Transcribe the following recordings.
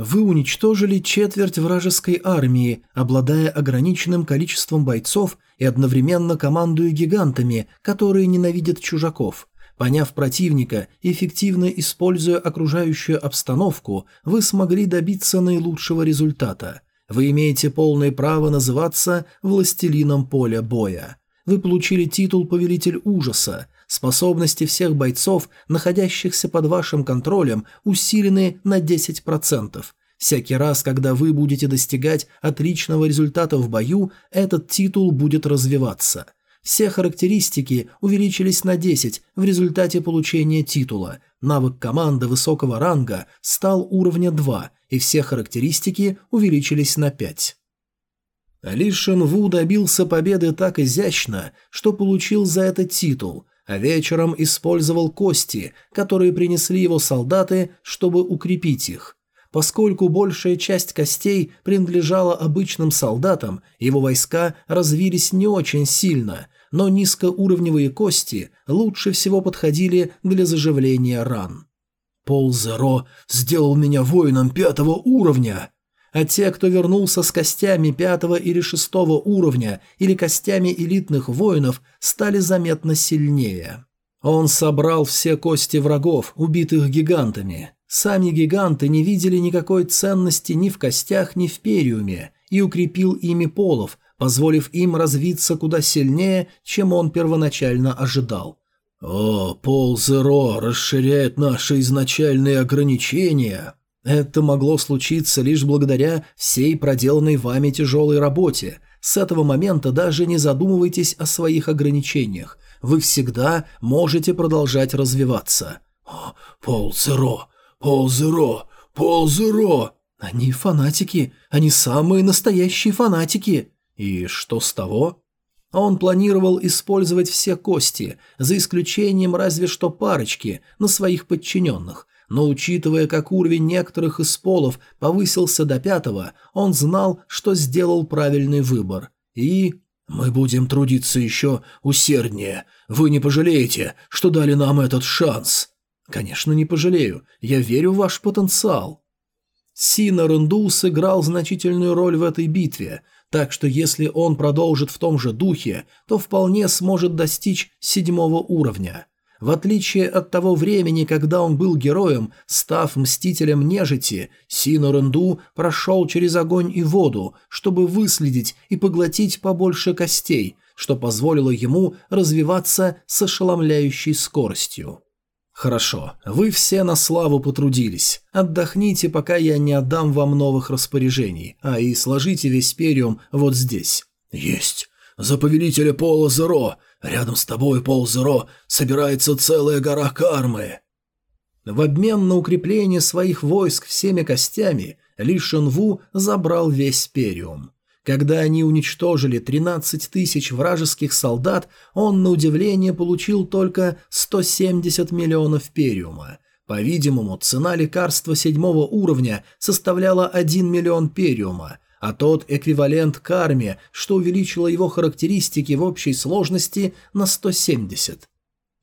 Вы уничтожили четверть вражеской армии, обладая ограниченным количеством бойцов и одновременно командуя гигантами, которые ненавидят чужаков. Поняв противника и эффективно используя окружающую обстановку, вы смогли добиться наилучшего результата. Вы имеете полное право называться «властелином поля боя». Вы получили титул «Повелитель ужаса». Способности всех бойцов, находящихся под вашим контролем, усилены на 10%. Всякий раз, когда вы будете достигать отличного результата в бою, этот титул будет развиваться – все характеристики увеличились на 10 в результате получения титула. Навык команды высокого ранга стал уровня 2, и все характеристики увеличились на 5. Ли Шен добился победы так изящно, что получил за это титул, а вечером использовал кости, которые принесли его солдаты, чтобы укрепить их. Поскольку большая часть костей принадлежала обычным солдатам, его войска развились не очень сильно, но низкоуровневые кости лучше всего подходили для заживления ран. Пол Зеро сделал меня воином пятого уровня, а те, кто вернулся с костями пятого или шестого уровня или костями элитных воинов, стали заметно сильнее. Он собрал все кости врагов, убитых гигантами. Сами гиганты не видели никакой ценности ни в костях, ни в периуме, и укрепил ими полов, позволив им развиться куда сильнее, чем он первоначально ожидал. «О, Пол Зеро расширяет наши изначальные ограничения!» Это могло случиться лишь благодаря всей проделанной вами тяжелой работе. С этого момента даже не задумывайтесь о своих ограничениях. Вы всегда можете продолжать развиваться. О, Пол Зеро! Пол Зеро! Пол Зеро! Они фанатики! Они самые настоящие фанатики! И что с того? Он планировал использовать все кости, за исключением разве что парочки, на своих подчиненных, но учитывая, как уровень некоторых из полов повысился до пятого, он знал, что сделал правильный выбор. И... «Мы будем трудиться еще усерднее. Вы не пожалеете, что дали нам этот шанс?» «Конечно, не пожалею. Я верю в ваш потенциал». Сина Ренду сыграл значительную роль в этой битве – так что если он продолжит в том же духе, то вполне сможет достичь седьмого уровня. В отличие от того времени, когда он был героем, став мстителем нежити, Сино Ренду прошел через огонь и воду, чтобы выследить и поглотить побольше костей, что позволило ему развиваться с ошеломляющей скоростью. «Хорошо, вы все на славу потрудились. Отдохните, пока я не отдам вам новых распоряжений, а и сложите весь периум вот здесь». «Есть. За повелителя Пола Зеро. Рядом с тобой, Пол Зеро, собирается целая гора кармы». В обмен на укрепление своих войск всеми костями Ли Шенву забрал весь периум. Когда они уничтожили 13 тысяч вражеских солдат, он, на удивление, получил только 170 миллионов периума. По-видимому, цена лекарства седьмого уровня составляла 1 миллион периума, а тот эквивалент карме, что увеличило его характеристики в общей сложности на 170.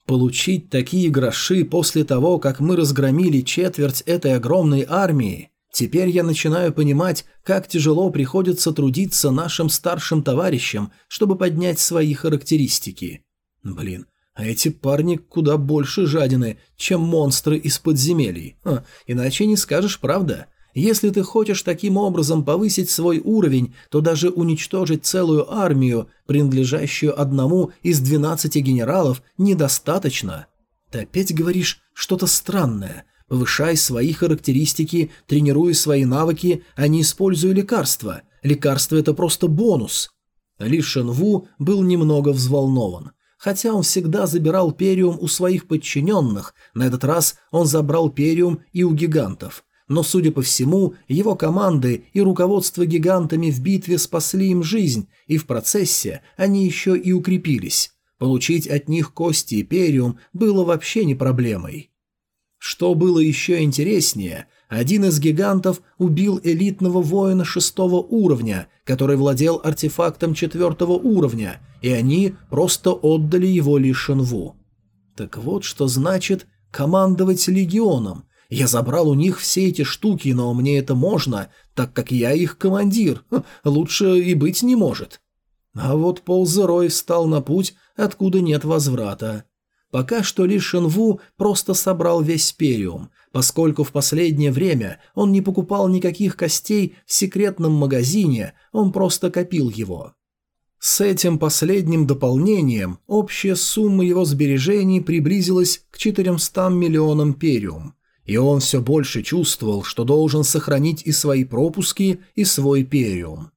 Получить такие гроши после того, как мы разгромили четверть этой огромной армии – Теперь я начинаю понимать, как тяжело приходится трудиться нашим старшим товарищам, чтобы поднять свои характеристики. Блин, а эти парни куда больше жадины, чем монстры из подземелий. А, иначе не скажешь правда. Если ты хочешь таким образом повысить свой уровень, то даже уничтожить целую армию, принадлежащую одному из двенадцати генералов, недостаточно. Ты опять говоришь что-то странное – Повышай свои характеристики, тренируй свои навыки, а не используй лекарства. Лекарство – это просто бонус. Ли Шенву был немного взволнован. Хотя он всегда забирал периум у своих подчиненных, на этот раз он забрал периум и у гигантов. Но, судя по всему, его команды и руководство гигантами в битве спасли им жизнь, и в процессе они еще и укрепились. Получить от них кости и периум было вообще не проблемой. Что было еще интереснее, один из гигантов убил элитного воина шестого уровня, который владел артефактом четвертого уровня, и они просто отдали его Ли Шенву. Так вот, что значит командовать легионом. Я забрал у них все эти штуки, но мне это можно, так как я их командир. Хм, лучше и быть не может». А вот Ползерой встал на путь, откуда нет возврата. Пока что Ли Шенву просто собрал весь периум, поскольку в последнее время он не покупал никаких костей в секретном магазине, он просто копил его. С этим последним дополнением общая сумма его сбережений приблизилась к 400 миллионам периум, и он все больше чувствовал, что должен сохранить и свои пропуски, и свой периум.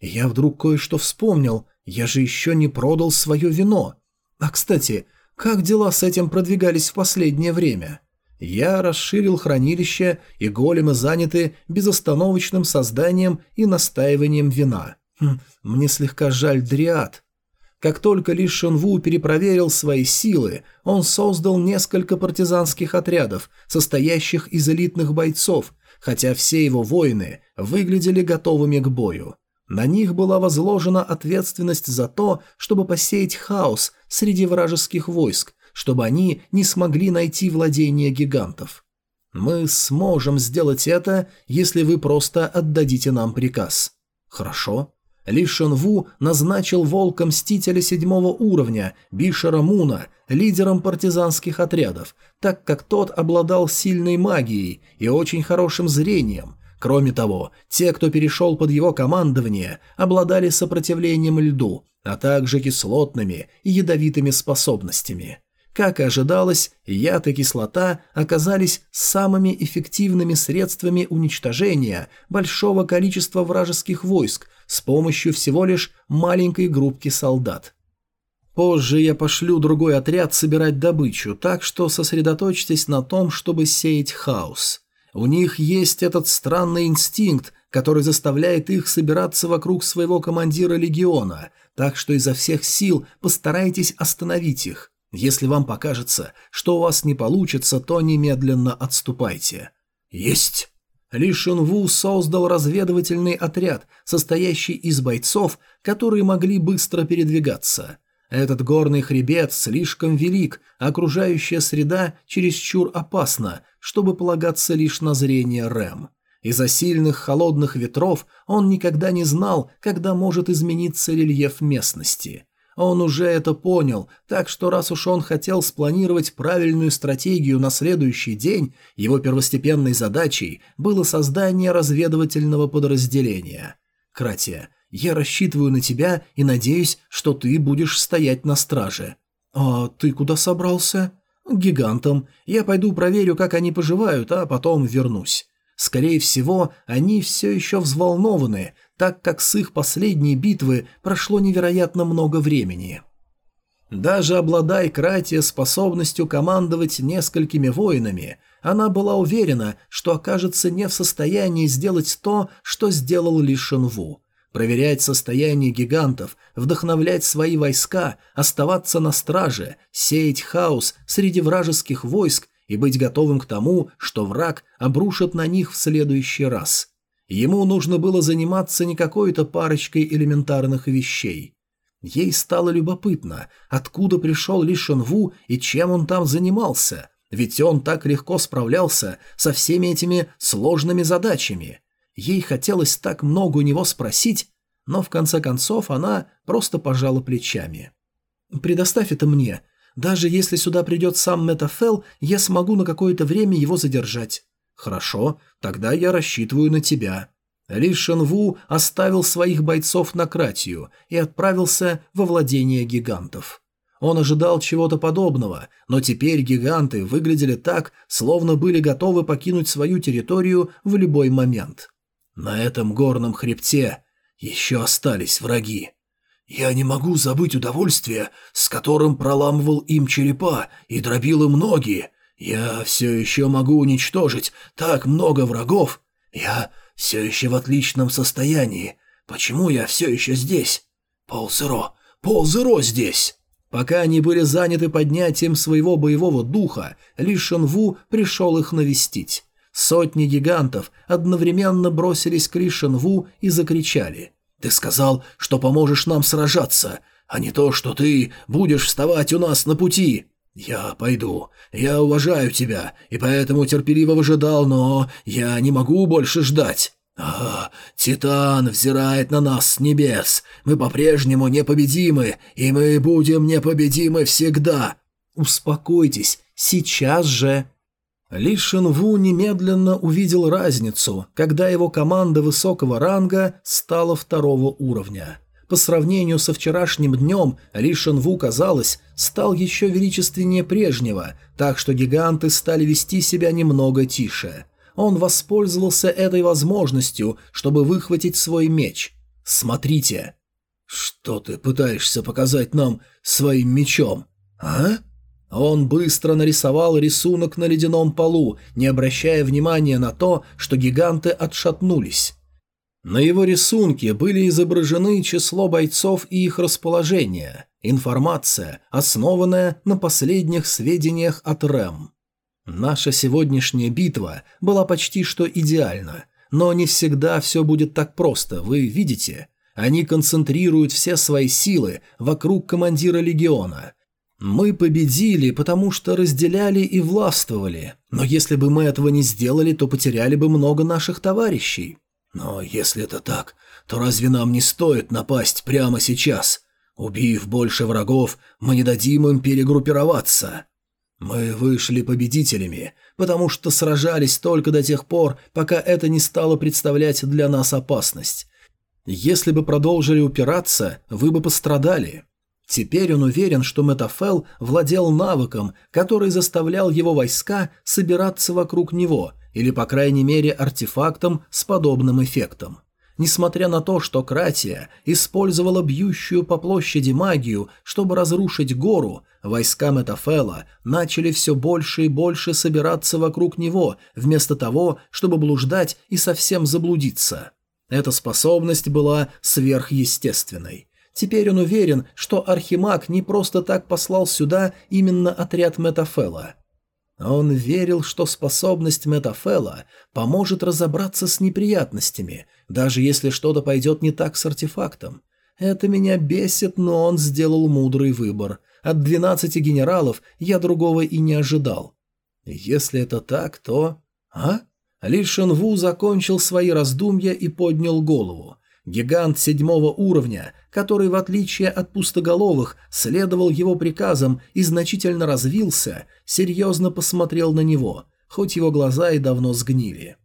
Я вдруг кое-что вспомнил, я же еще не продал свое вино. А, кстати, как дела с этим продвигались в последнее время? Я расширил хранилище, и големы заняты безостановочным созданием и настаиванием вина. Хм, мне слегка жаль Дриад. Как только Ли Шенву перепроверил свои силы, он создал несколько партизанских отрядов, состоящих из элитных бойцов, хотя все его воины выглядели готовыми к бою. На них была возложена ответственность за то, чтобы посеять хаос среди вражеских войск, чтобы они не смогли найти владение гигантов. Мы сможем сделать это, если вы просто отдадите нам приказ. Хорошо. Ли Шенву назначил волка-мстителя седьмого уровня, Бишера Муна, лидером партизанских отрядов, так как тот обладал сильной магией и очень хорошим зрением. Кроме того, те, кто перешел под его командование, обладали сопротивлением льду, а также кислотными и ядовитыми способностями. Как и ожидалось, яд и кислота оказались самыми эффективными средствами уничтожения большого количества вражеских войск с помощью всего лишь маленькой группки солдат. Позже я пошлю другой отряд собирать добычу, так что сосредоточьтесь на том, чтобы сеять хаос. У них есть этот странный инстинкт, который заставляет их собираться вокруг своего командира легиона, так что изо всех сил постарайтесь остановить их. Если вам покажется, что у вас не получится, то немедленно отступайте. Есть. Ли Шунву создал разведывательный отряд, состоящий из бойцов, которые могли быстро передвигаться. Этот горный хребет слишком велик, окружающая среда чересчур опасна, чтобы полагаться лишь на зрение Рэм. Из-за сильных холодных ветров он никогда не знал, когда может измениться рельеф местности. Он уже это понял, так что раз уж он хотел спланировать правильную стратегию на следующий день, его первостепенной задачей было создание разведывательного подразделения. Кратия, я рассчитываю на тебя и надеюсь, что ты будешь стоять на страже. А ты куда собрался? Гигантам. Я пойду проверю, как они поживают, а потом вернусь. Скорее всего, они все еще взволнованы, так как с их последней битвы прошло невероятно много времени. Даже обладая Кратия способностью командовать несколькими воинами, она была уверена, что окажется не в состоянии сделать то, что сделал Ли Шенву. Проверять состояние гигантов, вдохновлять свои войска, оставаться на страже, сеять хаос среди вражеских войск и быть готовым к тому, что враг обрушит на них в следующий раз. Ему нужно было заниматься не какой-то парочкой элементарных вещей. Ей стало любопытно, откуда пришел Ли Шенву и чем он там занимался, ведь он так легко справлялся со всеми этими сложными задачами. Ей хотелось так много у него спросить, но в конце концов она просто пожала плечами. «Предоставь это мне. Даже если сюда придет сам Метафел, я смогу на какое-то время его задержать». «Хорошо, тогда я рассчитываю на тебя». Ли Шенву оставил своих бойцов на Кратию и отправился во владение гигантов. Он ожидал чего-то подобного, но теперь гиганты выглядели так, словно были готовы покинуть свою территорию в любой момент. На этом горном хребте еще остались враги. Я не могу забыть удовольствие, с которым проламывал им черепа и дробил им ноги, я все еще могу уничтожить так много врагов. Я все еще в отличном состоянии. Почему я все еще здесь? Ползеро, ползеро здесь. Пока они были заняты поднятием своего боевого духа, Ли Шенву пришел их навестить. Сотни гигантов одновременно бросились к Ли Шенву и закричали. «Ты сказал, что поможешь нам сражаться, а не то, что ты будешь вставать у нас на пути!» «Я пойду. Я уважаю тебя, и поэтому терпеливо выжидал, но я не могу больше ждать». «А, Титан взирает на нас с небес. Мы по-прежнему непобедимы, и мы будем непобедимы всегда». «Успокойтесь, сейчас же». Ли Шинву немедленно увидел разницу, когда его команда высокого ранга стала второго уровня. По сравнению со вчерашним днем Ли Шинву, казалось, стал еще величественнее прежнего, так что гиганты стали вести себя немного тише. Он воспользовался этой возможностью, чтобы выхватить свой меч. «Смотрите!» «Что ты пытаешься показать нам своим мечом, а?» Он быстро нарисовал рисунок на ледяном полу, не обращая внимания на то, что гиганты отшатнулись. На его рисунке были изображены число бойцов и их расположение, информация, основанная на последних сведениях от РЭМ. Наша сегодняшняя битва была почти что идеальна, но не всегда все будет так просто, вы видите? Они концентрируют все свои силы вокруг командира легиона, мы победили, потому что разделяли и властвовали, но если бы мы этого не сделали, то потеряли бы много наших товарищей. Но если это так, то разве нам не стоит напасть прямо сейчас? Убив больше врагов, мы не дадим им перегруппироваться. Мы вышли победителями, потому что сражались только до тех пор, пока это не стало представлять для нас опасность. Если бы продолжили упираться, вы бы пострадали. Теперь он уверен, что Метафел владел навыком, который заставлял его войска собираться вокруг него, или, по крайней мере, артефактом с подобным эффектом. Несмотря на то, что Кратия использовала бьющую по площади магию, чтобы разрушить гору, войска Метафела начали все больше и больше собираться вокруг него, вместо того, чтобы блуждать и совсем заблудиться. Эта способность была сверхъестественной. Теперь он уверен, что Архимаг не просто так послал сюда именно отряд Метафела. Он верил, что способность Метафела поможет разобраться с неприятностями, даже если что-то пойдет не так с артефактом. Это меня бесит, но он сделал мудрый выбор. От двенадцати генералов я другого и не ожидал. Если это так, то... А? Ли Шенву закончил свои раздумья и поднял голову. Гигант седьмого уровня, который, в отличие от пустоголовых, следовал его приказам и значительно развился, серьезно посмотрел на него, хоть его глаза и давно сгнили.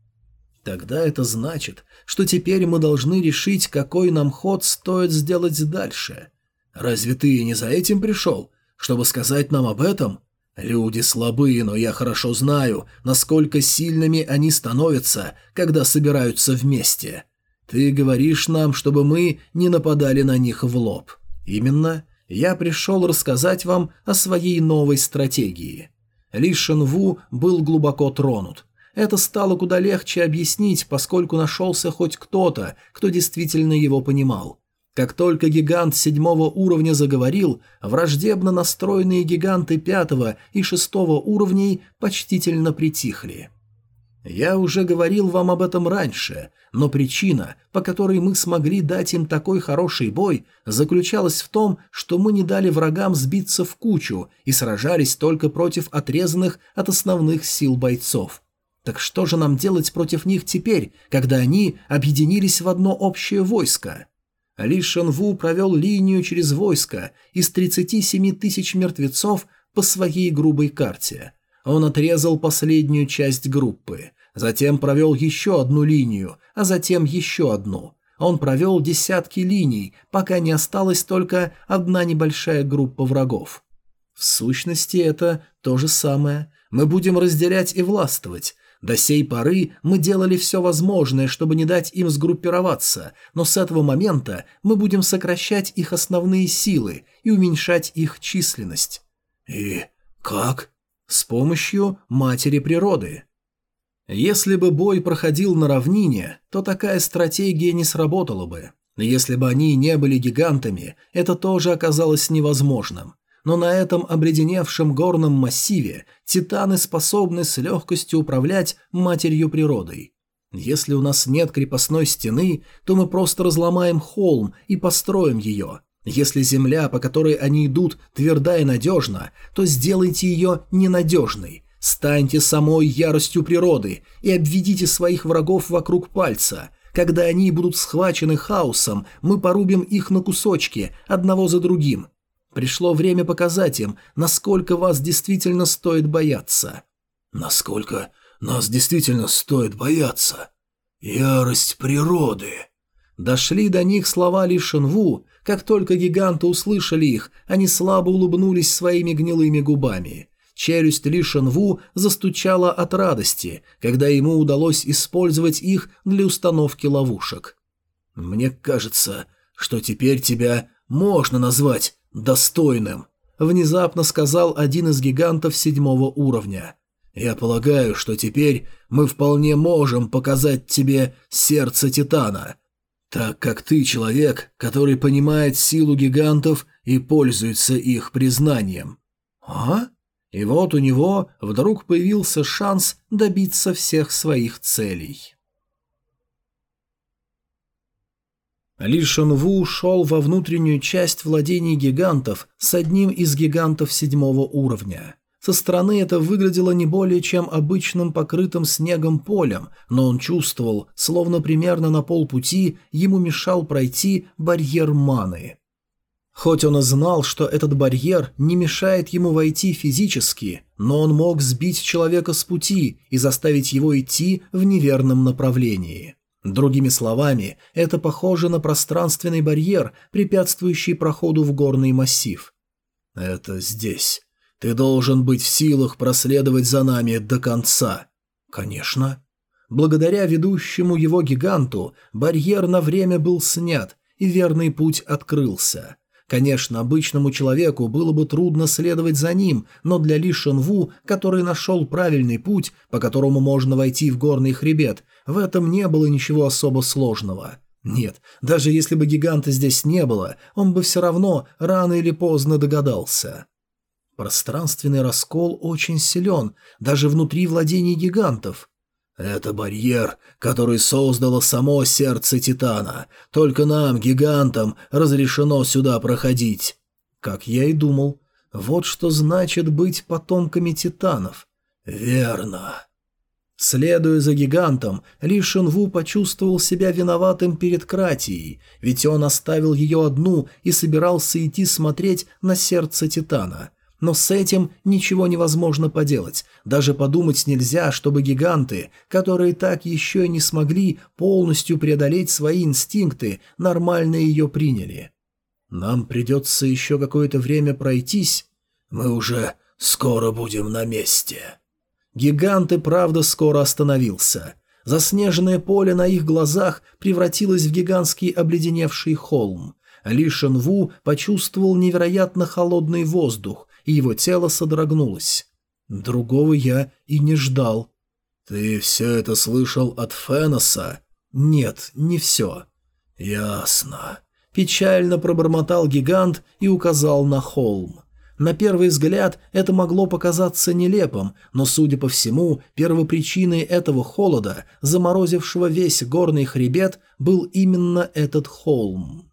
Тогда это значит, что теперь мы должны решить, какой нам ход стоит сделать дальше. Разве ты не за этим пришел, чтобы сказать нам об этом? Люди слабые, но я хорошо знаю, насколько сильными они становятся, когда собираются вместе. Ты говоришь нам, чтобы мы не нападали на них в лоб. Именно. Я пришел рассказать вам о своей новой стратегии. Ли Шенву был глубоко тронут. Это стало куда легче объяснить, поскольку нашелся хоть кто-то, кто действительно его понимал. Как только гигант седьмого уровня заговорил, враждебно настроенные гиганты пятого и шестого уровней почтительно притихли. Я уже говорил вам об этом раньше, но причина, по которой мы смогли дать им такой хороший бой, заключалась в том, что мы не дали врагам сбиться в кучу и сражались только против отрезанных от основных сил бойцов. Так что же нам делать против них теперь, когда они объединились в одно общее войско? Ли Шенву провел линию через войско из 37 тысяч мертвецов по своей грубой карте – он отрезал последнюю часть группы, затем провел еще одну линию, а затем еще одну. Он провел десятки линий, пока не осталась только одна небольшая группа врагов. В сущности, это то же самое. Мы будем разделять и властвовать. До сей поры мы делали все возможное, чтобы не дать им сгруппироваться, но с этого момента мы будем сокращать их основные силы и уменьшать их численность. И как? С помощью матери природы. Если бы бой проходил на равнине, то такая стратегия не сработала бы. Если бы они не были гигантами, это тоже оказалось невозможным. Но на этом обледеневшем горном массиве титаны способны с легкостью управлять матерью природой. Если у нас нет крепостной стены, то мы просто разломаем холм и построим ее. Если земля, по которой они идут, тверда и надежна, то сделайте ее ненадежной. Станьте самой яростью природы и обведите своих врагов вокруг пальца. Когда они будут схвачены хаосом, мы порубим их на кусочки, одного за другим. Пришло время показать им, насколько вас действительно стоит бояться. Насколько нас действительно стоит бояться? Ярость природы. Дошли до них слова Ли Шенву, как только гиганты услышали их, они слабо улыбнулись своими гнилыми губами. Челюсть Ли Шенву застучала от радости, когда ему удалось использовать их для установки ловушек. «Мне кажется, что теперь тебя можно назвать достойным», — внезапно сказал один из гигантов седьмого уровня. «Я полагаю, что теперь мы вполне можем показать тебе сердце Титана, так как ты человек, который понимает силу гигантов и пользуется их признанием. А? И вот у него вдруг появился шанс добиться всех своих целей. Ли Шенву шел во внутреннюю часть владений гигантов с одним из гигантов седьмого уровня. Со стороны это выглядело не более чем обычным покрытым снегом полем, но он чувствовал, словно примерно на полпути ему мешал пройти барьер маны. Хоть он и знал, что этот барьер не мешает ему войти физически, но он мог сбить человека с пути и заставить его идти в неверном направлении. Другими словами, это похоже на пространственный барьер, препятствующий проходу в горный массив. «Это здесь», ты должен быть в силах проследовать за нами до конца. Конечно. Благодаря ведущему его гиганту барьер на время был снят, и верный путь открылся. Конечно, обычному человеку было бы трудно следовать за ним, но для Ли Шенву, который нашел правильный путь, по которому можно войти в горный хребет, в этом не было ничего особо сложного. Нет, даже если бы гиганта здесь не было, он бы все равно рано или поздно догадался. Пространственный раскол очень силен, даже внутри владений гигантов. Это барьер, который создало само сердце Титана. Только нам, гигантам, разрешено сюда проходить. Как я и думал. Вот что значит быть потомками Титанов. Верно. Следуя за гигантом, Ли Шинву почувствовал себя виноватым перед Кратией, ведь он оставил ее одну и собирался идти смотреть на сердце Титана – но с этим ничего невозможно поделать. Даже подумать нельзя, чтобы гиганты, которые так еще и не смогли полностью преодолеть свои инстинкты, нормально ее приняли. Нам придется еще какое-то время пройтись. Мы уже скоро будем на месте. Гигант и правда скоро остановился. Заснеженное поле на их глазах превратилось в гигантский обледеневший холм. Ли Шенву почувствовал невероятно холодный воздух, и его тело содрогнулось. Другого я и не ждал. «Ты все это слышал от Феноса?» «Нет, не все». «Ясно». Печально пробормотал гигант и указал на холм. На первый взгляд это могло показаться нелепым, но, судя по всему, первопричиной этого холода, заморозившего весь горный хребет, был именно этот холм.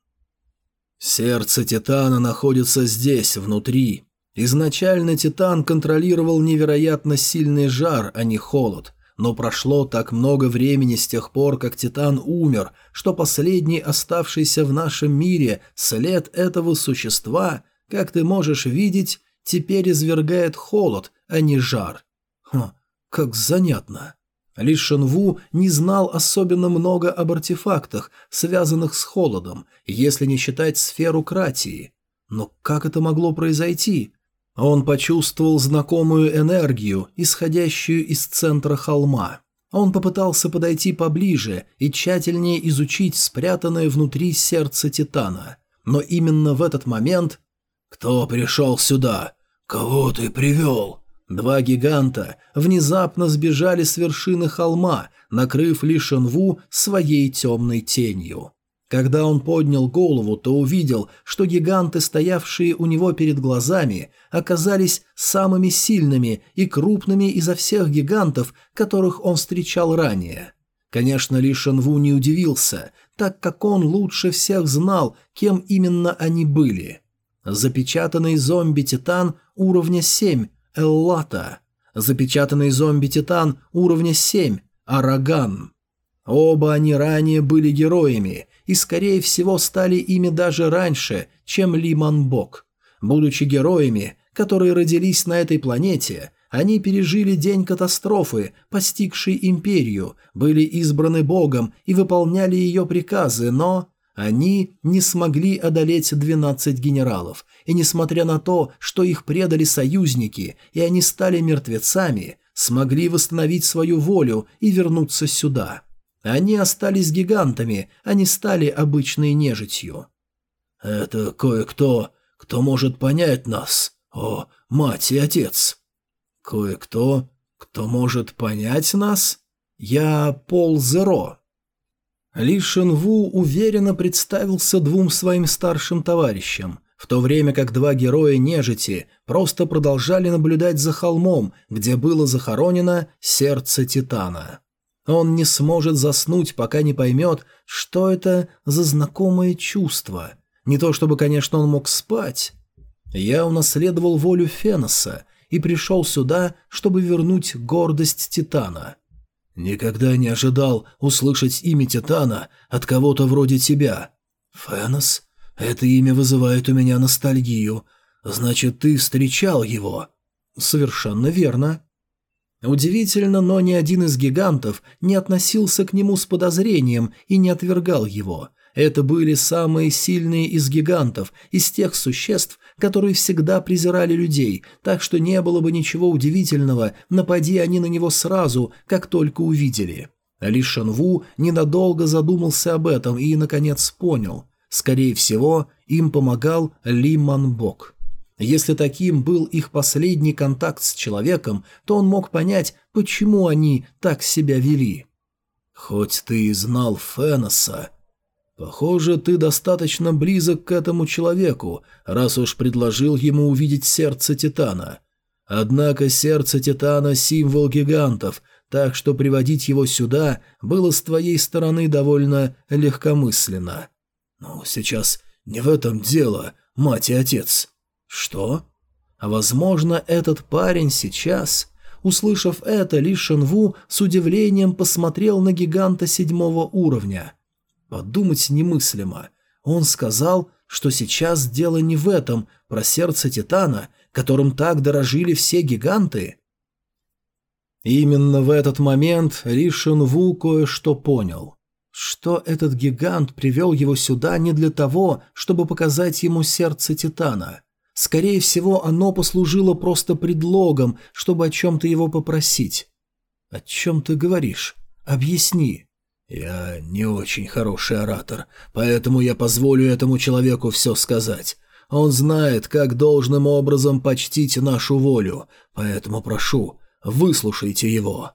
«Сердце Титана находится здесь, внутри», Изначально Титан контролировал невероятно сильный жар, а не холод, но прошло так много времени с тех пор, как Титан умер, что последний оставшийся в нашем мире след этого существа, как ты можешь видеть, теперь извергает холод, а не жар. Хм, как занятно. Лишь Шенву не знал особенно много об артефактах, связанных с холодом, если не считать сферу Кратии. Но как это могло произойти? Он почувствовал знакомую энергию, исходящую из центра холма. Он попытался подойти поближе и тщательнее изучить спрятанное внутри сердце Титана. Но именно в этот момент... «Кто пришел сюда? Кого ты привел?» Два гиганта внезапно сбежали с вершины холма, накрыв Ли Шенву своей темной тенью. Когда он поднял голову, то увидел, что гиганты, стоявшие у него перед глазами, оказались самыми сильными и крупными изо всех гигантов, которых он встречал ранее. Конечно, Ли Шенву не удивился, так как он лучше всех знал, кем именно они были. Запечатанный зомби-титан уровня 7 – Эллата. Запечатанный зомби-титан уровня 7 – Араган. Оба они ранее были героями и, скорее всего, стали ими даже раньше, чем Ли Манбок. Будучи героями, которые родились на этой планете, они пережили день катастрофы, постигшей империю, были избраны богом и выполняли ее приказы, но... Они не смогли одолеть 12 генералов, и несмотря на то, что их предали союзники, и они стали мертвецами, смогли восстановить свою волю и вернуться сюда. Они остались гигантами, они стали обычной нежитью. «Это кое-кто, кто может понять нас, о, мать и отец», «Кое-кто, кто может понять нас? Я Пол Зеро». Ли Шенву уверенно представился двум своим старшим товарищам, в то время как два героя нежити просто продолжали наблюдать за холмом, где было захоронено сердце Титана. Он не сможет заснуть, пока не поймет, что это за знакомое чувство. Не то чтобы, конечно, он мог спать. Я унаследовал волю Феноса и пришел сюда, чтобы вернуть гордость Титана. Никогда не ожидал услышать имя Титана от кого-то вроде тебя. Фенос? Это имя вызывает у меня ностальгию. Значит, ты встречал его? Совершенно верно. Удивительно, но ни один из гигантов не относился к нему с подозрением и не отвергал его. Это были самые сильные из гигантов, из тех существ, которые всегда презирали людей, так что не было бы ничего удивительного, напади они на него сразу, как только увидели. Ли Шанву ненадолго задумался об этом и, наконец, понял. Скорее всего, им помогал Ли Манбок. Если таким был их последний контакт с человеком, то он мог понять, почему они так себя вели. «Хоть ты и знал Феноса», «Похоже, ты достаточно близок к этому человеку, раз уж предложил ему увидеть сердце Титана. Однако сердце Титана – символ гигантов, так что приводить его сюда было с твоей стороны довольно легкомысленно. Ну, сейчас не в этом дело, мать и отец. Что? Возможно, этот парень сейчас... Услышав это, Ли Шенву с удивлением посмотрел на гиганта седьмого уровня – Подумать немыслимо. Он сказал, что сейчас дело не в этом, про сердце Титана, которым так дорожили все гиганты. Именно в этот момент Ли Ву кое-что понял. Что этот гигант привел его сюда не для того, чтобы показать ему сердце Титана. Скорее всего, оно послужило просто предлогом, чтобы о чем-то его попросить. «О чем ты говоришь? Объясни». «Я не очень хороший оратор, поэтому я позволю этому человеку все сказать. Он знает, как должным образом почтить нашу волю, поэтому прошу, выслушайте его».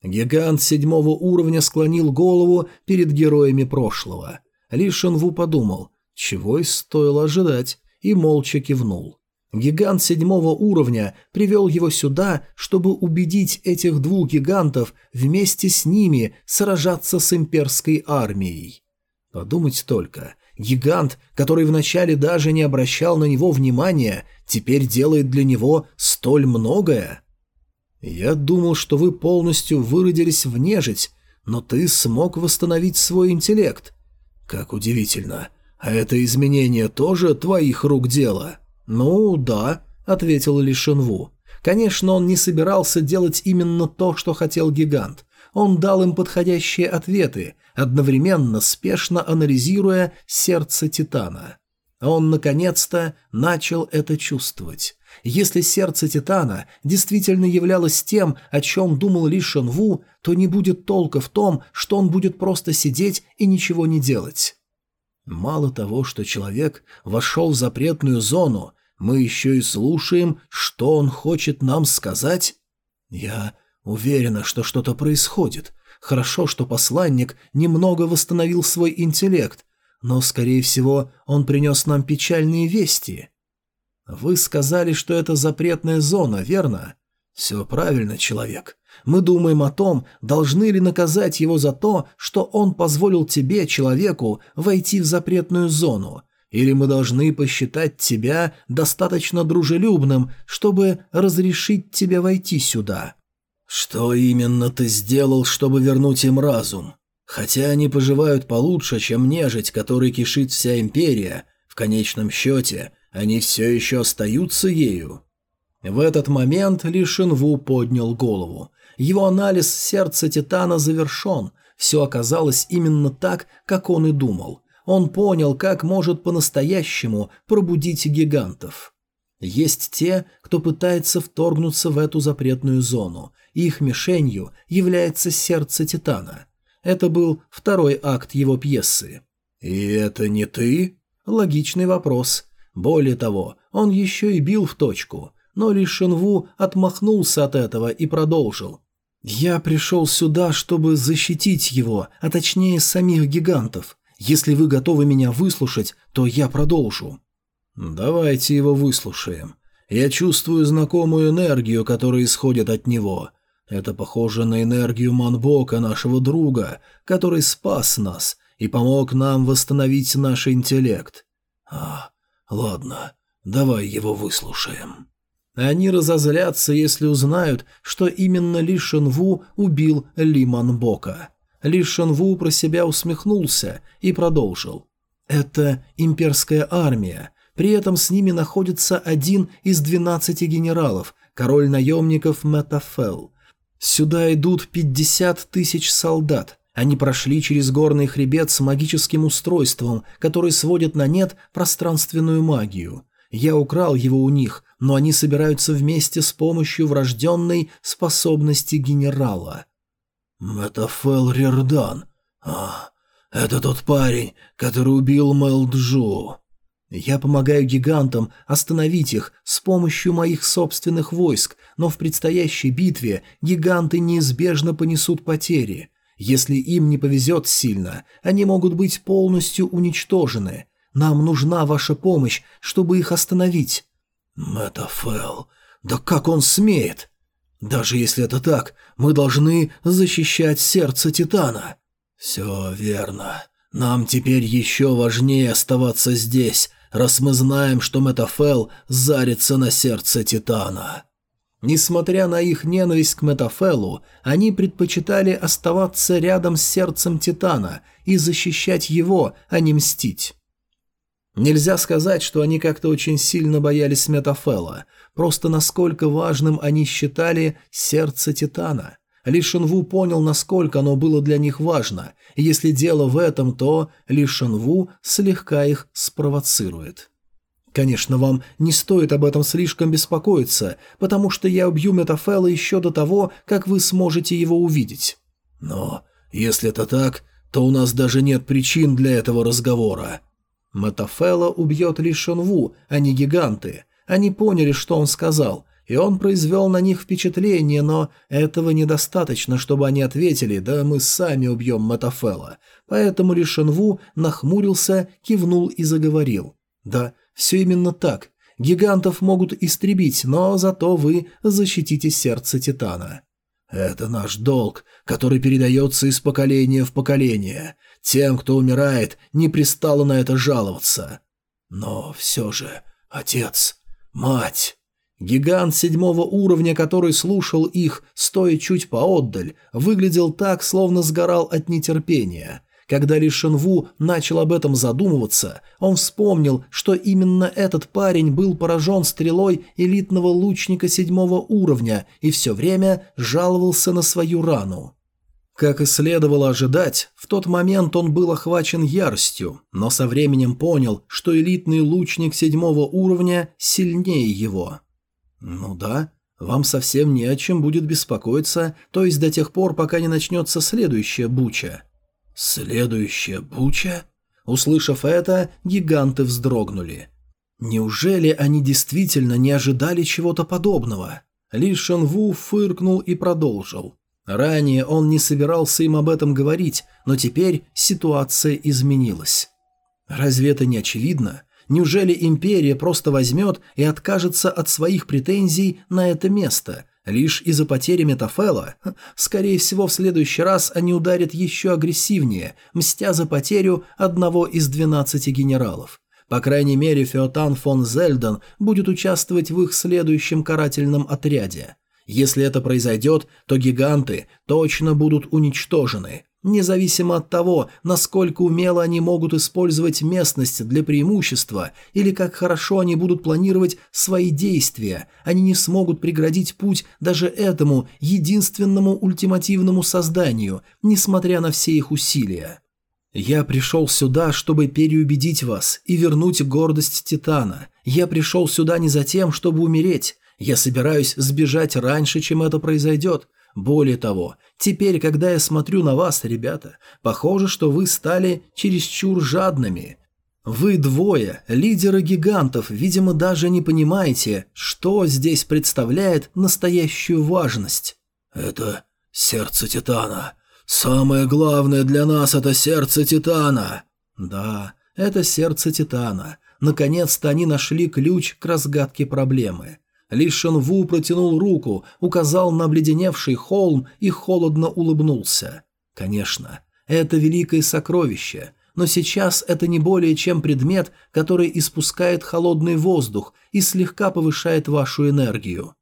Гигант седьмого уровня склонил голову перед героями прошлого. Ли Шенву подумал, чего и стоило ожидать, и молча кивнул. Гигант седьмого уровня привел его сюда, чтобы убедить этих двух гигантов вместе с ними сражаться с имперской армией. Подумать только, гигант, который вначале даже не обращал на него внимания, теперь делает для него столь многое. Я думал, что вы полностью выродились в нежить, но ты смог восстановить свой интеллект. Как удивительно. А это изменение тоже твоих рук дело?» «Ну, да», — ответил Ли Шенву. Конечно, он не собирался делать именно то, что хотел гигант. Он дал им подходящие ответы, одновременно спешно анализируя сердце Титана. Он, наконец-то, начал это чувствовать. Если сердце Титана действительно являлось тем, о чем думал Ли Шенву, то не будет толка в том, что он будет просто сидеть и ничего не делать. Мало того, что человек вошел в запретную зону, мы еще и слушаем, что он хочет нам сказать? Я уверена, что что-то происходит. Хорошо, что посланник немного восстановил свой интеллект, но, скорее всего, он принес нам печальные вести. Вы сказали, что это запретная зона, верно? «Все правильно, человек. Мы думаем о том, должны ли наказать его за то, что он позволил тебе, человеку, войти в запретную зону, или мы должны посчитать тебя достаточно дружелюбным, чтобы разрешить тебе войти сюда?» «Что именно ты сделал, чтобы вернуть им разум? Хотя они поживают получше, чем нежить, которой кишит вся империя, в конечном счете они все еще остаются ею». В этот момент Ли Шинву поднял голову. Его анализ сердца Титана завершен. Все оказалось именно так, как он и думал. Он понял, как может по-настоящему пробудить гигантов. Есть те, кто пытается вторгнуться в эту запретную зону, их мишенью является сердце Титана. Это был второй акт его пьесы. «И это не ты?» Логичный вопрос. Более того, он еще и бил в точку, но Ли Шинву отмахнулся от этого и продолжил. «Я пришел сюда, чтобы защитить его, а точнее самих гигантов. Если вы готовы меня выслушать, то я продолжу». «Давайте его выслушаем. Я чувствую знакомую энергию, которая исходит от него. Это похоже на энергию Манбока, нашего друга, который спас нас и помог нам восстановить наш интеллект. А, ладно, давай его выслушаем». Они разозлятся, если узнают, что именно Ли Шенву убил Ли Манбока. Ли Шенву про себя усмехнулся и продолжил. «Это имперская армия. При этом с ними находится один из двенадцати генералов, король наемников Метафел. Сюда идут пятьдесят тысяч солдат. Они прошли через горный хребет с магическим устройством, который сводит на нет пространственную магию. Я украл его у них, но они собираются вместе с помощью врожденной способности генерала. «Метафел Рердан. А, это тот парень, который убил Мелджу. Я помогаю гигантам остановить их с помощью моих собственных войск, но в предстоящей битве гиганты неизбежно понесут потери. Если им не повезет сильно, они могут быть полностью уничтожены. Нам нужна ваша помощь, чтобы их остановить». «Метафел, да как он смеет?» Даже если это так, мы должны защищать сердце Титана. Все верно. Нам теперь еще важнее оставаться здесь, раз мы знаем, что Метафел зарится на сердце Титана. Несмотря на их ненависть к Метафелу, они предпочитали оставаться рядом с сердцем Титана и защищать его, а не мстить. Нельзя сказать, что они как-то очень сильно боялись Метафела – Просто насколько важным они считали сердце Титана. Ли Шенву понял, насколько оно было для них важно, и если дело в этом, то Ли Шенву слегка их спровоцирует. Конечно, вам не стоит об этом слишком беспокоиться, потому что я убью Метафела еще до того, как вы сможете его увидеть. Но если это так, то у нас даже нет причин для этого разговора. Метафела убьет Ли Шенву, а не гиганты, они поняли, что он сказал, и он произвел на них впечатление, но этого недостаточно, чтобы они ответили «да мы сами убьем Матафела». Поэтому Лишенву нахмурился, кивнул и заговорил. «Да, все именно так. Гигантов могут истребить, но зато вы защитите сердце Титана». «Это наш долг, который передается из поколения в поколение. Тем, кто умирает, не пристало на это жаловаться. Но все же, отец, Мать! Гигант седьмого уровня, который слушал их, стоя чуть поотдаль, выглядел так, словно сгорал от нетерпения. Когда Ли Шенву начал об этом задумываться, он вспомнил, что именно этот парень был поражен стрелой элитного лучника седьмого уровня и все время жаловался на свою рану. Как и следовало ожидать, в тот момент он был охвачен яростью, но со временем понял, что элитный лучник седьмого уровня сильнее его. «Ну да, вам совсем не о чем будет беспокоиться, то есть до тех пор, пока не начнется следующая буча». «Следующая буча?» Услышав это, гиганты вздрогнули. Неужели они действительно не ожидали чего-то подобного? Ли Шенву фыркнул и продолжил. Ранее он не собирался им об этом говорить, но теперь ситуация изменилась. Разве это не очевидно? Неужели империя просто возьмет и откажется от своих претензий на это место? Лишь из-за потери Метафела, скорее всего, в следующий раз они ударят еще агрессивнее, мстя за потерю одного из 12 генералов. По крайней мере, Феотан фон Зельден будет участвовать в их следующем карательном отряде. Если это произойдет, то гиганты точно будут уничтожены. Независимо от того, насколько умело они могут использовать местность для преимущества или как хорошо они будут планировать свои действия, они не смогут преградить путь даже этому единственному ультимативному созданию, несмотря на все их усилия. Я пришел сюда, чтобы переубедить вас и вернуть гордость Титана. Я пришел сюда не за тем, чтобы умереть. Я собираюсь сбежать раньше, чем это произойдет. Более того, теперь, когда я смотрю на вас, ребята, похоже, что вы стали чересчур жадными. Вы двое, лидеры гигантов, видимо, даже не понимаете, что здесь представляет настоящую важность. Это сердце Титана. Самое главное для нас – это сердце Титана. Да, это сердце Титана. Наконец-то они нашли ключ к разгадке проблемы. Ли Шенву протянул руку, указал на обледеневший холм и холодно улыбнулся. Конечно, это великое сокровище, но сейчас это не более чем предмет, который испускает холодный воздух и слегка повышает вашу энергию.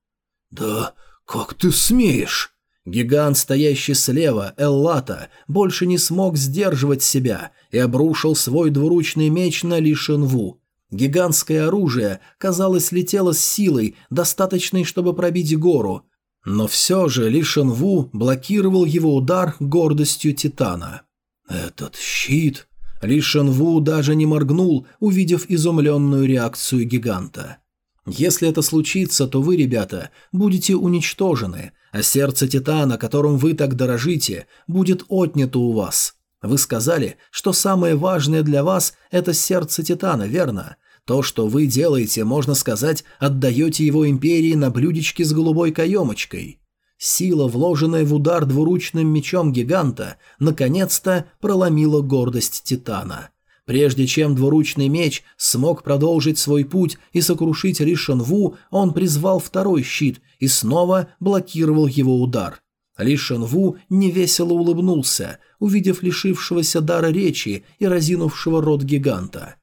«Да как ты смеешь?» Гигант, стоящий слева, Эллата, больше не смог сдерживать себя и обрушил свой двуручный меч на Ли Шенву. Гигантское оружие, казалось, летело с силой, достаточной, чтобы пробить гору. Но все же Ли Шенву блокировал его удар гордостью Титана. «Этот щит...» Ли Шенву даже не моргнул, увидев изумленную реакцию гиганта. «Если это случится, то вы, ребята, будете уничтожены, а сердце Титана, которым вы так дорожите, будет отнято у вас. Вы сказали, что самое важное для вас – это сердце Титана, верно? То, что вы делаете, можно сказать, отдаете его империи на блюдечке с голубой каемочкой. Сила, вложенная в удар двуручным мечом гиганта, наконец-то проломила гордость Титана. Прежде чем двуручный меч смог продолжить свой путь и сокрушить Ли Шенву, он призвал второй щит и снова блокировал его удар. Ли Шенву невесело улыбнулся, увидев лишившегося дара речи и разинувшего рот гиганта.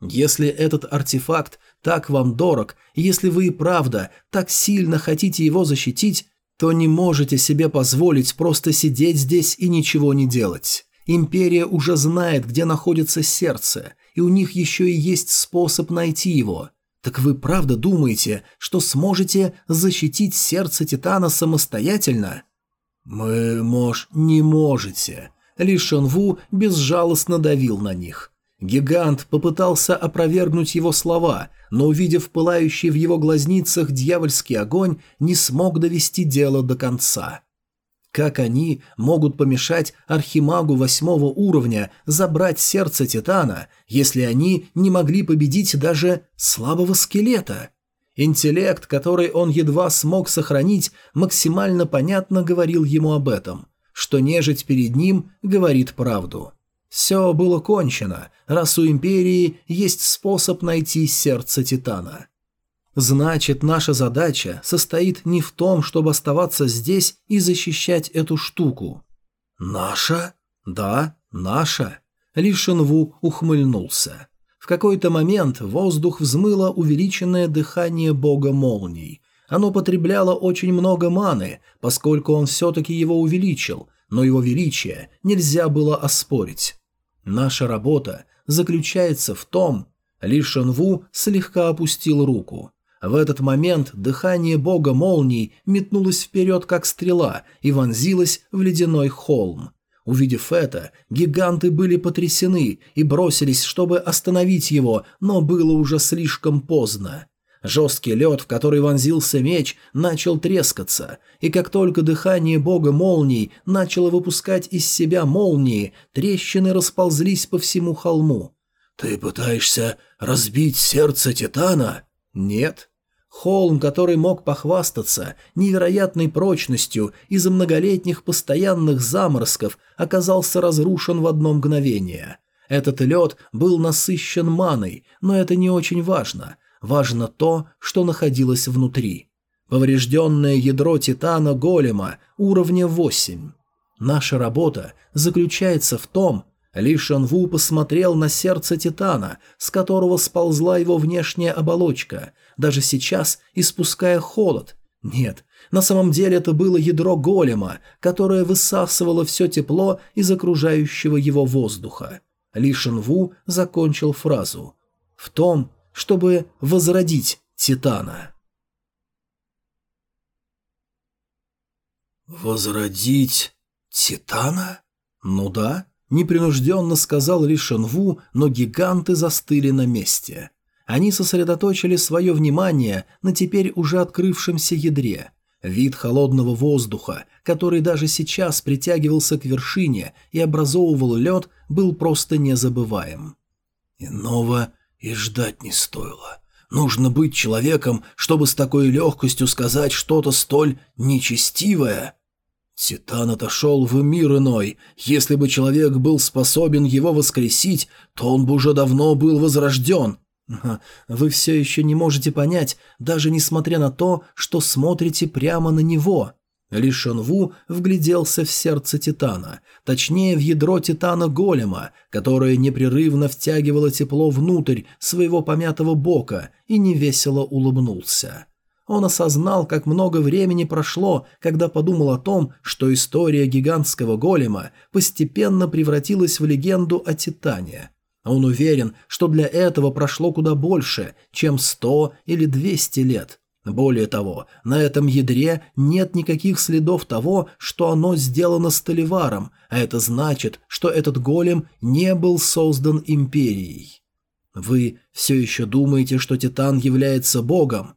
«Если этот артефакт так вам дорог, если вы и правда так сильно хотите его защитить, то не можете себе позволить просто сидеть здесь и ничего не делать. Империя уже знает, где находится сердце, и у них еще и есть способ найти его. Так вы правда думаете, что сможете защитить сердце Титана самостоятельно?» «Мы, мож, не можете». Ли Шенву безжалостно давил на них. Гигант попытался опровергнуть его слова, но, увидев пылающий в его глазницах дьявольский огонь, не смог довести дело до конца. Как они могут помешать архимагу восьмого уровня забрать сердце Титана, если они не могли победить даже слабого скелета? Интеллект, который он едва смог сохранить, максимально понятно говорил ему об этом, что нежить перед ним говорит правду. Все было кончено, раз у Империи есть способ найти сердце Титана. Значит, наша задача состоит не в том, чтобы оставаться здесь и защищать эту штуку. Наша? Да, наша. Ли Шинву ухмыльнулся какой-то момент воздух взмыло увеличенное дыхание бога молний. Оно потребляло очень много маны, поскольку он все-таки его увеличил, но его величие нельзя было оспорить. Наша работа заключается в том... Ли Шенву слегка опустил руку. В этот момент дыхание бога молний метнулось вперед, как стрела, и вонзилось в ледяной холм. Увидев это, гиганты были потрясены и бросились, чтобы остановить его, но было уже слишком поздно. Жесткий лед, в который вонзился меч, начал трескаться, и как только дыхание бога молний начало выпускать из себя молнии, трещины расползлись по всему холму. «Ты пытаешься разбить сердце Титана?» «Нет. Холм, который мог похвастаться невероятной прочностью из-за многолетних постоянных заморозков, оказался разрушен в одно мгновение. Этот лед был насыщен маной, но это не очень важно. Важно то, что находилось внутри. Поврежденное ядро титана голема уровня 8. Наша работа заключается в том, Ли Шанву посмотрел на сердце Титана, с которого сползла его внешняя оболочка, даже сейчас испуская холод. Нет, на самом деле это было ядро голема, которое высасывало все тепло из окружающего его воздуха. Ли Шанву закончил фразу. «В том, чтобы возродить Титана». «Возродить Титана?» «Ну да», — непринужденно сказал Ли но гиганты застыли на месте. Они сосредоточили свое внимание на теперь уже открывшемся ядре. Вид холодного воздуха, который даже сейчас притягивался к вершине и образовывал лед, был просто незабываем. «Иного и ждать не стоило. Нужно быть человеком, чтобы с такой легкостью сказать что-то столь нечестивое». Титан отошел в мир иной. Если бы человек был способен его воскресить, то он бы уже давно был возрожден. Вы все еще не можете понять, даже несмотря на то, что смотрите прямо на него. Ли Шенву вгляделся в сердце Титана, точнее в ядро Титана-голема, которое непрерывно втягивало тепло внутрь своего помятого бока и невесело улыбнулся. Он осознал, как много времени прошло, когда подумал о том, что история гигантского голема постепенно превратилась в легенду о Титане. Он уверен, что для этого прошло куда больше, чем 100 или 200 лет. Более того, на этом ядре нет никаких следов того, что оно сделано столеваром, а это значит, что этот голем не был создан империей. Вы все еще думаете, что Титан является богом?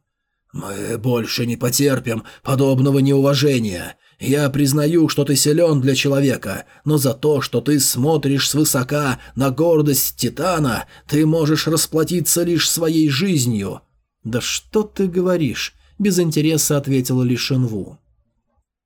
«Мы больше не потерпим подобного неуважения. Я признаю, что ты силен для человека, но за то, что ты смотришь свысока на гордость Титана, ты можешь расплатиться лишь своей жизнью». «Да что ты говоришь?» – без интереса ответила Ли Шенву.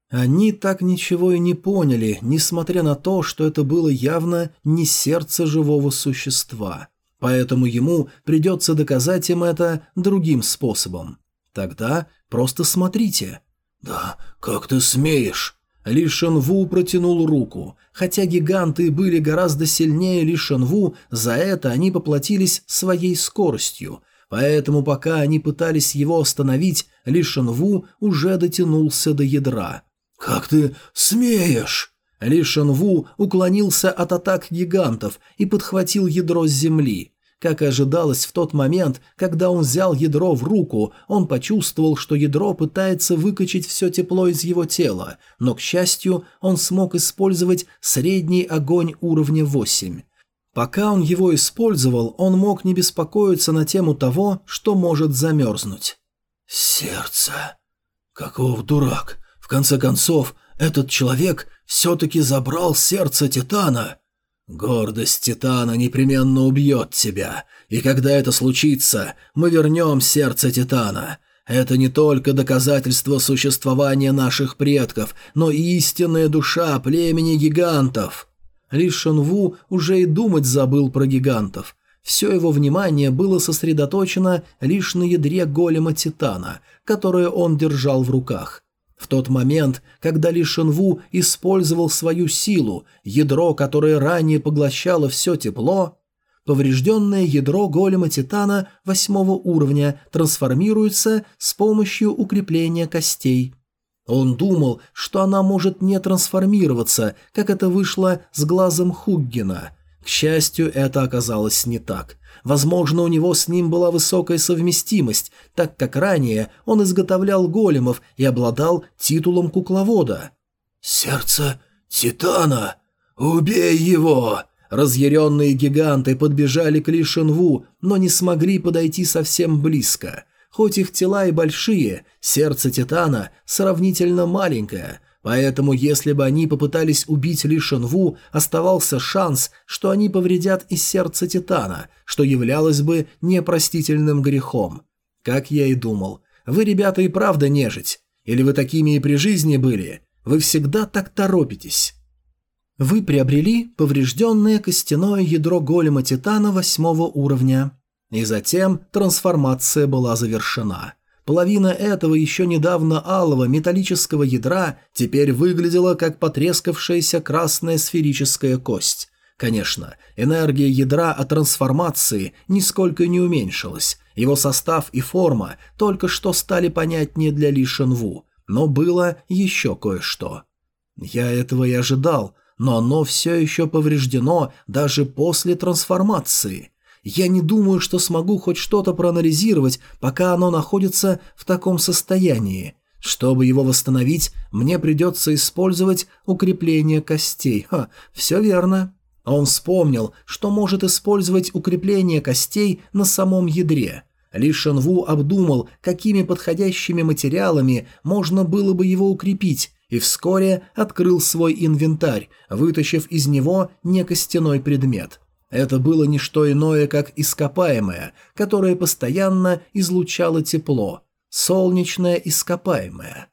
Они так ничего и не поняли, несмотря на то, что это было явно не сердце живого существа. Поэтому ему придется доказать им это другим способом. Тогда просто смотрите. Да, как ты смеешь? Ли Шенву протянул руку. Хотя гиганты были гораздо сильнее Ли Шенву, за это они поплатились своей скоростью. Поэтому пока они пытались его остановить, Ли Шенву уже дотянулся до ядра. «Как ты смеешь?» Ли Шенву уклонился от атак гигантов и подхватил ядро с земли. Как и ожидалось в тот момент, когда он взял ядро в руку, он почувствовал, что ядро пытается выкачать все тепло из его тела, но, к счастью, он смог использовать средний огонь уровня 8. Пока он его использовал, он мог не беспокоиться на тему того, что может замерзнуть. «Сердце. Каков дурак. В конце концов, этот человек все-таки забрал сердце Титана». Гордость Титана непременно убьет тебя, и когда это случится, мы вернем сердце Титана. Это не только доказательство существования наших предков, но и истинная душа племени гигантов». Ли Шенву уже и думать забыл про гигантов. Все его внимание было сосредоточено лишь на ядре голема Титана, которое он держал в руках. В тот момент, когда Ли Шенву использовал свою силу, ядро, которое ранее поглощало все тепло, поврежденное ядро голема Титана восьмого уровня трансформируется с помощью укрепления костей. Он думал, что она может не трансформироваться, как это вышло с глазом Хуггена. К счастью, это оказалось не так. Возможно, у него с ним была высокая совместимость, так как ранее он изготовлял големов и обладал титулом кукловода. «Сердце Титана! Убей его!» Разъяренные гиганты подбежали к Ли Шенву, но не смогли подойти совсем близко. Хоть их тела и большие, сердце Титана сравнительно маленькое, Поэтому, если бы они попытались убить Ли Шенву, оставался шанс, что они повредят и сердце Титана, что являлось бы непростительным грехом. Как я и думал. Вы, ребята, и правда нежить. Или вы такими и при жизни были? Вы всегда так торопитесь. Вы приобрели поврежденное костяное ядро голема Титана восьмого уровня. И затем трансформация была завершена. Половина этого еще недавно алого металлического ядра теперь выглядела как потрескавшаяся красная сферическая кость. Конечно, энергия ядра от трансформации нисколько не уменьшилась, его состав и форма только что стали понятнее для Ли Шенву, но было еще кое-что. Я этого и ожидал, но оно все еще повреждено даже после трансформации. Я не думаю, что смогу хоть что-то проанализировать, пока оно находится в таком состоянии. Чтобы его восстановить, мне придется использовать укрепление костей. Ха, все верно. Он вспомнил, что может использовать укрепление костей на самом ядре. Ли Шенву обдумал, какими подходящими материалами можно было бы его укрепить, и вскоре открыл свой инвентарь, вытащив из него некостяной предмет – это было не что иное, как ископаемое, которое постоянно излучало тепло. Солнечное ископаемое.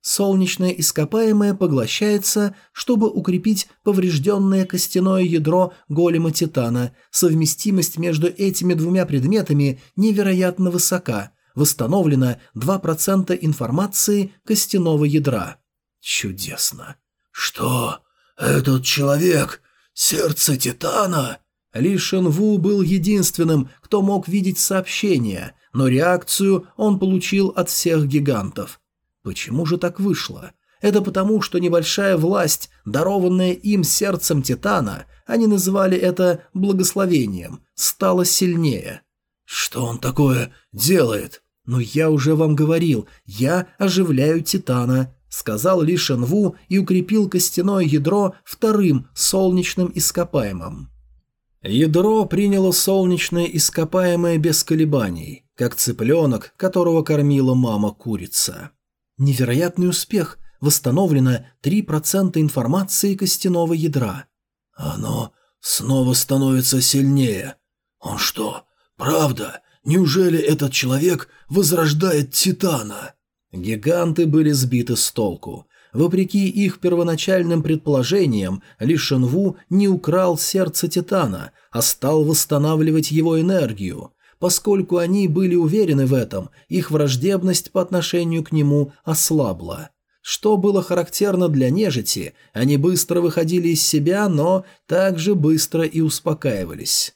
Солнечное ископаемое поглощается, чтобы укрепить поврежденное костяное ядро голема Титана. Совместимость между этими двумя предметами невероятно высока. Восстановлено 2% информации костяного ядра. Чудесно. «Что? Этот человек? Сердце Титана?» Ли Шенву был единственным, кто мог видеть сообщение, но реакцию он получил от всех гигантов. Почему же так вышло? Это потому, что небольшая власть, дарованная им сердцем Титана, они называли это благословением, стала сильнее. «Что он такое делает?» «Но я уже вам говорил, я оживляю Титана», — сказал Ли Шенву и укрепил костяное ядро вторым солнечным ископаемым. Ядро приняло солнечное ископаемое без колебаний, как цыпленок, которого кормила мама-курица. Невероятный успех! Восстановлено 3% информации костяного ядра. Оно снова становится сильнее. Он что, правда? Неужели этот человек возрождает Титана? Гиганты были сбиты с толку. Вопреки их первоначальным предположениям, Ли Шенву не украл сердце Титана, а стал восстанавливать его энергию. Поскольку они были уверены в этом, их враждебность по отношению к нему ослабла. Что было характерно для нежити, они быстро выходили из себя, но также быстро и успокаивались.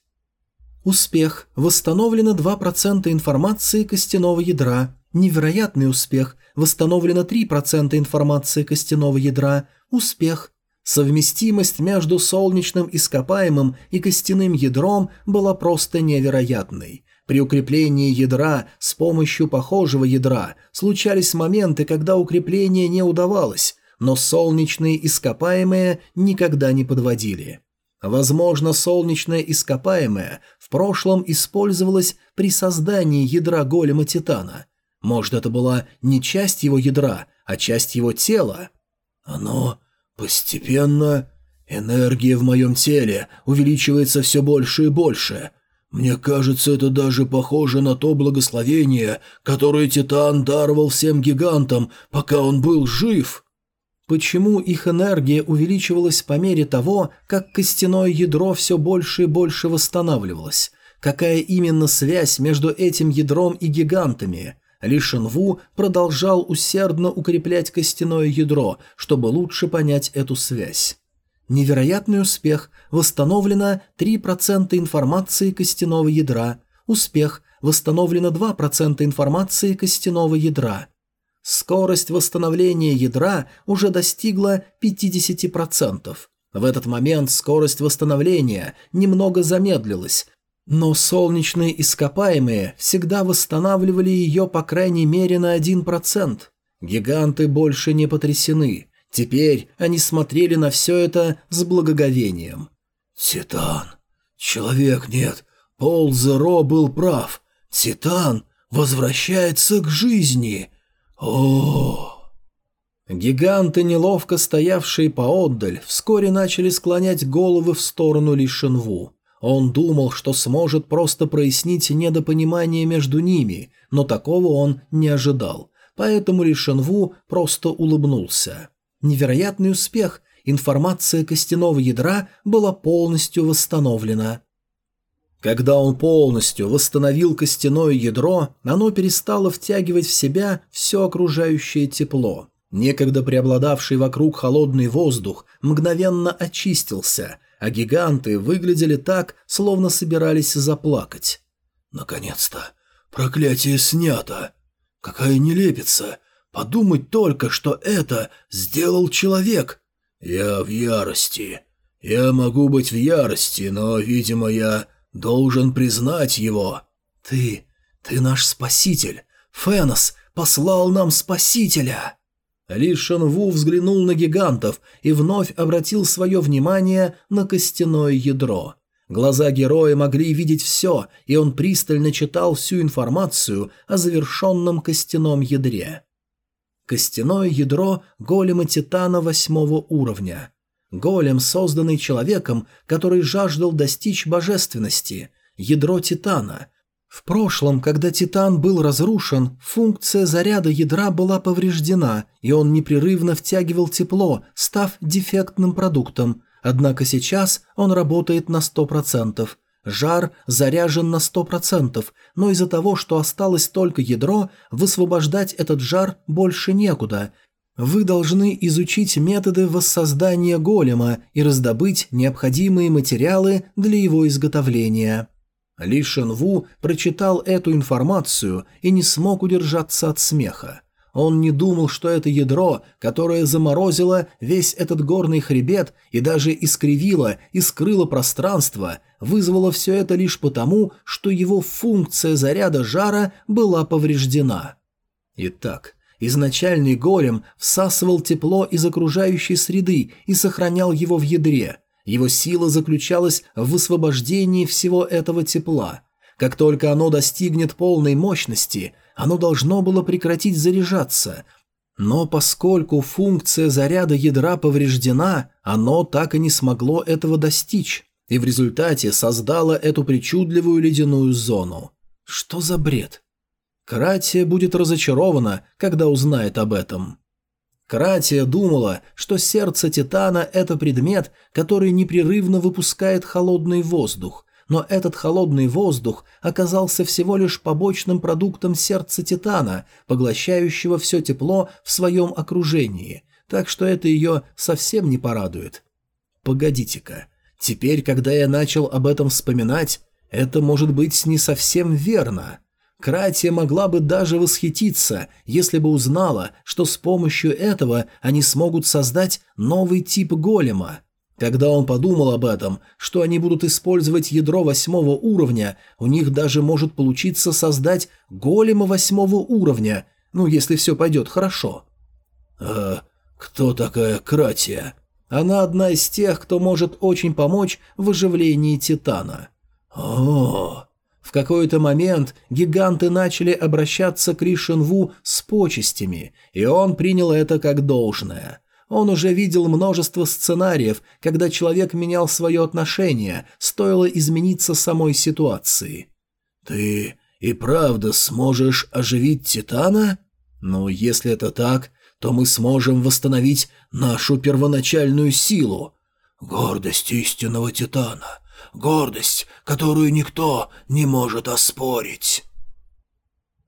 Успех. Восстановлено 2% информации костяного ядра. Невероятный успех. Восстановлено 3% информации костяного ядра. Успех. Совместимость между солнечным ископаемым и костяным ядром была просто невероятной. При укреплении ядра с помощью похожего ядра случались моменты, когда укрепление не удавалось, но солнечные ископаемые никогда не подводили. Возможно, солнечное ископаемое в прошлом использовалось при создании ядра голема Титана – может, это была не часть его ядра, а часть его тела? Оно постепенно... Энергия в моем теле увеличивается все больше и больше. Мне кажется, это даже похоже на то благословение, которое Титан даровал всем гигантам, пока он был жив. Почему их энергия увеличивалась по мере того, как костяное ядро все больше и больше восстанавливалось? Какая именно связь между этим ядром и гигантами? Ли Шенву продолжал усердно укреплять костяное ядро, чтобы лучше понять эту связь. Невероятный успех. Восстановлено 3% информации костяного ядра. Успех. Восстановлено 2% информации костяного ядра. Скорость восстановления ядра уже достигла 50%. В этот момент скорость восстановления немного замедлилась, но солнечные ископаемые всегда восстанавливали ее по крайней мере на 1%. Гиганты больше не потрясены. Теперь они смотрели на все это с благоговением. «Титан! Человек нет! Пол Зеро был прав! Титан возвращается к жизни! о Гиганты, неловко стоявшие поотдаль, вскоре начали склонять головы в сторону Лишенву. Он думал, что сможет просто прояснить недопонимание между ними, но такого он не ожидал, поэтому Ли Шенву просто улыбнулся. Невероятный успех, информация костяного ядра была полностью восстановлена. Когда он полностью восстановил костяное ядро, оно перестало втягивать в себя все окружающее тепло. Некогда преобладавший вокруг холодный воздух мгновенно очистился, а гиганты выглядели так, словно собирались заплакать. «Наконец-то! Проклятие снято! Какая нелепица! Подумать только, что это сделал человек! Я в ярости! Я могу быть в ярости, но, видимо, я должен признать его!» «Ты... ты наш спаситель! Фенос послал нам спасителя!» Ли Шенву взглянул на гигантов и вновь обратил свое внимание на костяное ядро. Глаза героя могли видеть все, и он пристально читал всю информацию о завершенном костяном ядре. Костяное ядро голема Титана восьмого уровня. Голем, созданный человеком, который жаждал достичь божественности. Ядро Титана – в прошлом, когда Титан был разрушен, функция заряда ядра была повреждена, и он непрерывно втягивал тепло, став дефектным продуктом. Однако сейчас он работает на 100%. Жар заряжен на 100%, но из-за того, что осталось только ядро, высвобождать этот жар больше некуда. Вы должны изучить методы воссоздания голема и раздобыть необходимые материалы для его изготовления. Ли Шенву прочитал эту информацию и не смог удержаться от смеха. Он не думал, что это ядро, которое заморозило весь этот горный хребет и даже искривило и скрыло пространство, вызвало все это лишь потому, что его функция заряда жара была повреждена. Итак, изначальный голем всасывал тепло из окружающей среды и сохранял его в ядре – его сила заключалась в высвобождении всего этого тепла. Как только оно достигнет полной мощности, оно должно было прекратить заряжаться. Но поскольку функция заряда ядра повреждена, оно так и не смогло этого достичь, и в результате создало эту причудливую ледяную зону. Что за бред? Кратия будет разочарована, когда узнает об этом. Кратия думала, что сердце Титана – это предмет, который непрерывно выпускает холодный воздух, но этот холодный воздух оказался всего лишь побочным продуктом сердца Титана, поглощающего все тепло в своем окружении, так что это ее совсем не порадует. Погодите-ка, теперь, когда я начал об этом вспоминать, это может быть не совсем верно. Кратия могла бы даже восхититься, если бы узнала, что с помощью этого они смогут создать новый тип голема. Когда он подумал об этом, что они будут использовать ядро восьмого уровня, у них даже может получиться создать голема восьмого уровня, ну, если все пойдет хорошо. «А кто такая Кратия?» Она одна из тех, кто может очень помочь в оживлении Титана. О, в какой-то момент гиганты начали обращаться к Ришенву с почестями, и он принял это как должное. Он уже видел множество сценариев, когда человек менял свое отношение, стоило измениться самой ситуации. «Ты и правда сможешь оживить Титана? Ну, если это так, то мы сможем восстановить нашу первоначальную силу. Гордость истинного Титана гордость, которую никто не может оспорить.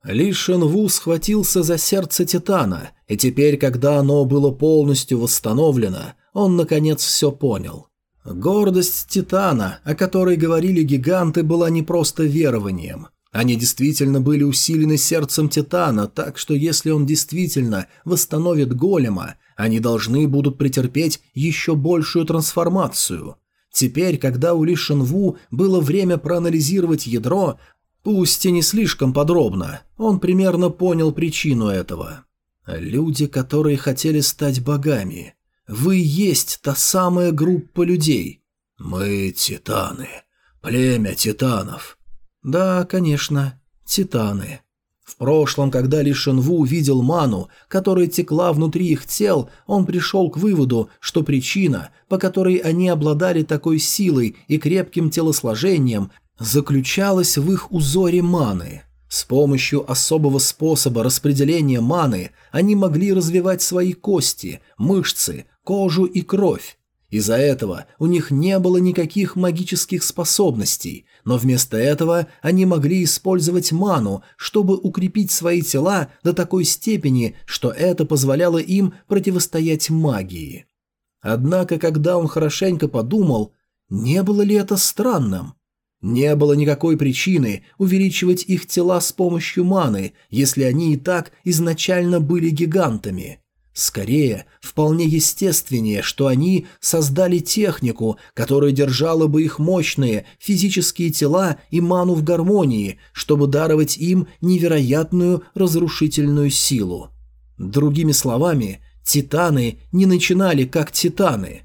Ли Шенву схватился за сердце Титана, и теперь, когда оно было полностью восстановлено, он, наконец, все понял. Гордость Титана, о которой говорили гиганты, была не просто верованием. Они действительно были усилены сердцем Титана, так что если он действительно восстановит голема, они должны будут претерпеть еще большую трансформацию. Теперь, когда у Ли Шенву было время проанализировать ядро, пусть и не слишком подробно, он примерно понял причину этого. Люди, которые хотели стать богами. Вы есть та самая группа людей. Мы титаны. Племя титанов. Да, конечно, титаны. В прошлом, когда Ли Шенву увидел ману, которая текла внутри их тел, он пришел к выводу, что причина, по которой они обладали такой силой и крепким телосложением, заключалась в их узоре маны. С помощью особого способа распределения маны они могли развивать свои кости, мышцы, кожу и кровь. Из-за этого у них не было никаких магических способностей, но вместо этого они могли использовать ману, чтобы укрепить свои тела до такой степени, что это позволяло им противостоять магии. Однако, когда он хорошенько подумал, не было ли это странным? Не было никакой причины увеличивать их тела с помощью маны, если они и так изначально были гигантами. Скорее, вполне естественнее, что они создали технику, которая держала бы их мощные физические тела и ману в гармонии, чтобы даровать им невероятную разрушительную силу. Другими словами, титаны не начинали как титаны.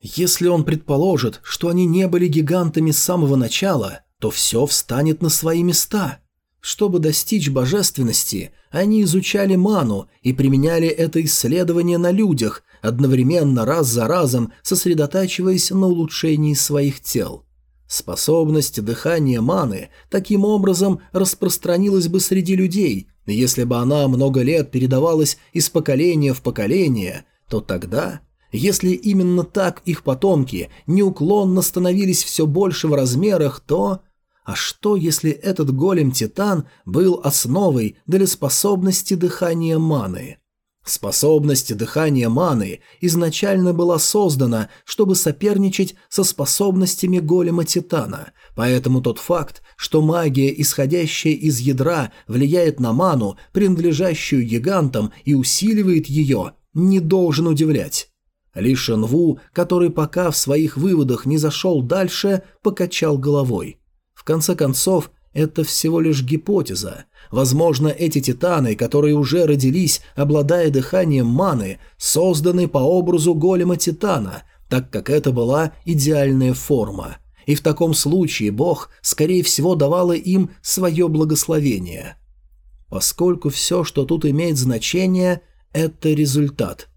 Если он предположит, что они не были гигантами с самого начала, то все встанет на свои места – чтобы достичь божественности, они изучали ману и применяли это исследование на людях, одновременно раз за разом сосредотачиваясь на улучшении своих тел. Способность дыхания маны таким образом распространилась бы среди людей, если бы она много лет передавалась из поколения в поколение, то тогда, если именно так их потомки неуклонно становились все больше в размерах, то а что, если этот голем-титан был основой для способности дыхания маны? Способность дыхания маны изначально была создана, чтобы соперничать со способностями голема-титана, поэтому тот факт, что магия, исходящая из ядра, влияет на ману, принадлежащую гигантам, и усиливает ее, не должен удивлять. Ли Шенву, который пока в своих выводах не зашел дальше, покачал головой. В конце концов, это всего лишь гипотеза. Возможно, эти титаны, которые уже родились, обладая дыханием маны, созданы по образу голема титана, так как это была идеальная форма. И в таком случае Бог, скорее всего, давало им свое благословение. Поскольку все, что тут имеет значение, это результат.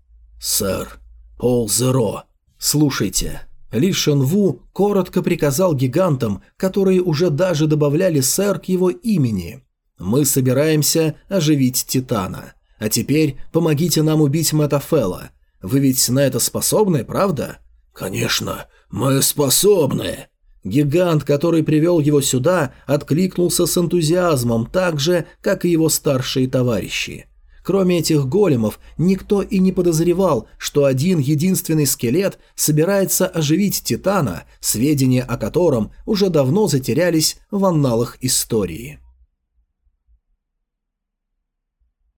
«Сэр, Пол Зеро, слушайте». Ли Шенву коротко приказал гигантам, которые уже даже добавляли сэр к его имени. «Мы собираемся оживить Титана. А теперь помогите нам убить Метафела. Вы ведь на это способны, правда?» «Конечно, мы способны!» Гигант, который привел его сюда, откликнулся с энтузиазмом так же, как и его старшие товарищи. Кроме этих големов, никто и не подозревал, что один единственный скелет собирается оживить Титана, сведения о котором уже давно затерялись в анналах истории.